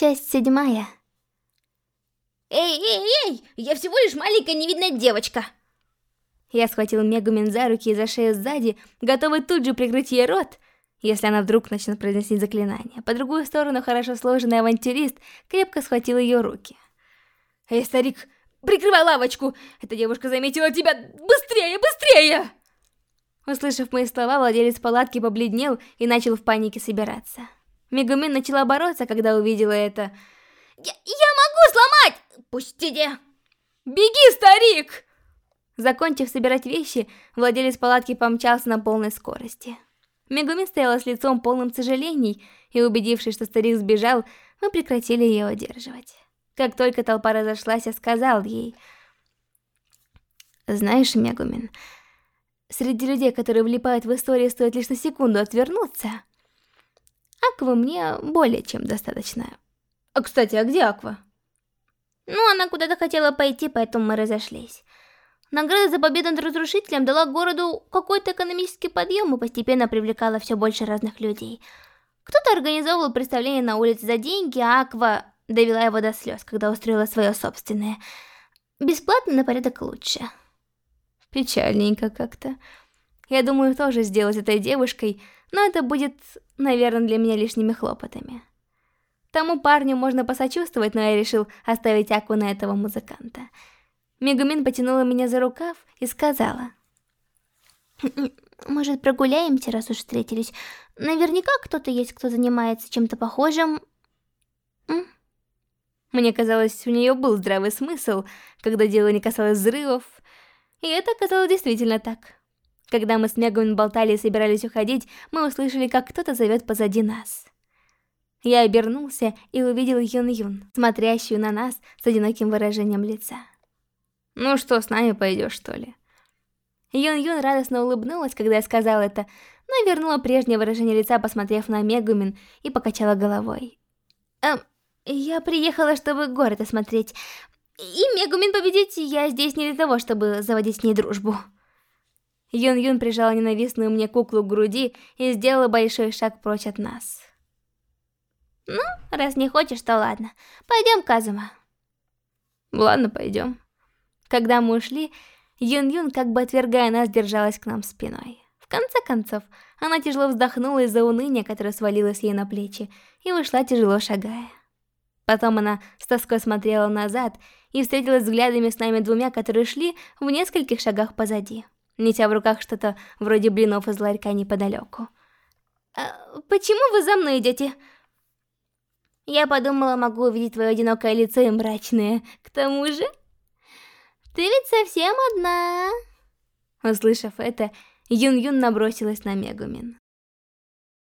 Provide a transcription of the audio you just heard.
Часть седьмая. Эй, эй, эй! Я всего лишь маленькая невидная девочка. Я схватил Мегумин за руки и за шею сзади, готовый тут же прикрыть ей рот, если она вдруг начнет произносить заклинание. По другую сторону хорошо сложенный авантюрист крепко схватил ее руки. Эй, старик, прикрывай лавочку! Эта девушка заметила тебя! Быстрее, быстрее! Услышав мои слова, владелец палатки побледнел и начал в панике собираться. Мегумин начала бороться, когда увидела это. Я, я могу сломать! Пустите! Беги, старик! Закончив собирать вещи, владелец палатки помчался на полной скорости. Мегуми стояла с лицом полным сожалений, и убедившись, что старик сбежал, мы прекратили ее удерживать. Как только толпа разошлась, я сказал ей... Знаешь, Мегумин, среди людей, которые влипают в историю, стоит лишь на секунду отвернуться. Аква мне более чем достаточно. А, кстати, а где Аква? Ну, она куда-то хотела пойти, поэтому мы разошлись. Награда за победу над разрушителем дала городу какой-то экономический подъем и постепенно привлекала все больше разных людей. Кто-то организовывал представление на улице за деньги, а Аква довела его до слез, когда устроила свое собственное. Бесплатно на порядок лучше. Печальненько как-то. Я думаю тоже сделать этой девушкой, но это будет, наверное, для меня лишними хлопотами. Тому парню можно посочувствовать, но я решил оставить Аку на этого музыканта. Мегумин потянула меня за рукав и сказала. «Может, прогуляемся, раз уж встретились? Наверняка кто-то есть, кто занимается чем-то похожим». Мне казалось, у нее был здравый смысл, когда дело не касалось взрывов, и это оказалось действительно так. Когда мы с Мегумин болтали и собирались уходить, мы услышали, как кто-то зовет позади нас. Я обернулся и увидел Юн-Юн, смотрящую на нас с одиноким выражением лица. «Ну что, с нами пойдешь, что ли?» Юн-Юн радостно улыбнулась, когда я сказал это, но вернула прежнее выражение лица, посмотрев на Мегумин, и покачала головой. «Эм, я приехала, чтобы город осмотреть. И Мегумин победить, я здесь не для того, чтобы заводить с ней дружбу». Юн-Юн прижала ненавистную мне куклу к груди и сделала большой шаг прочь от нас. Ну, раз не хочешь, то ладно. Пойдем, Казума. Ладно, пойдем. Когда мы ушли, Юн-Юн, как бы отвергая нас, держалась к нам спиной. В конце концов, она тяжело вздохнула из-за уныния, которое свалилось ей на плечи, и вышла тяжело шагая. Потом она с тоской смотрела назад и встретилась взглядами с нами двумя, которые шли в нескольких шагах позади, нетя в руках что-то вроде блинов из ларька неподалеку. «А, «Почему вы за мной идете?» Я подумала, могу увидеть твое одинокое лицо и мрачное. К тому же... Ты ведь совсем одна. Услышав это, Юн-Юн набросилась на Мегумин.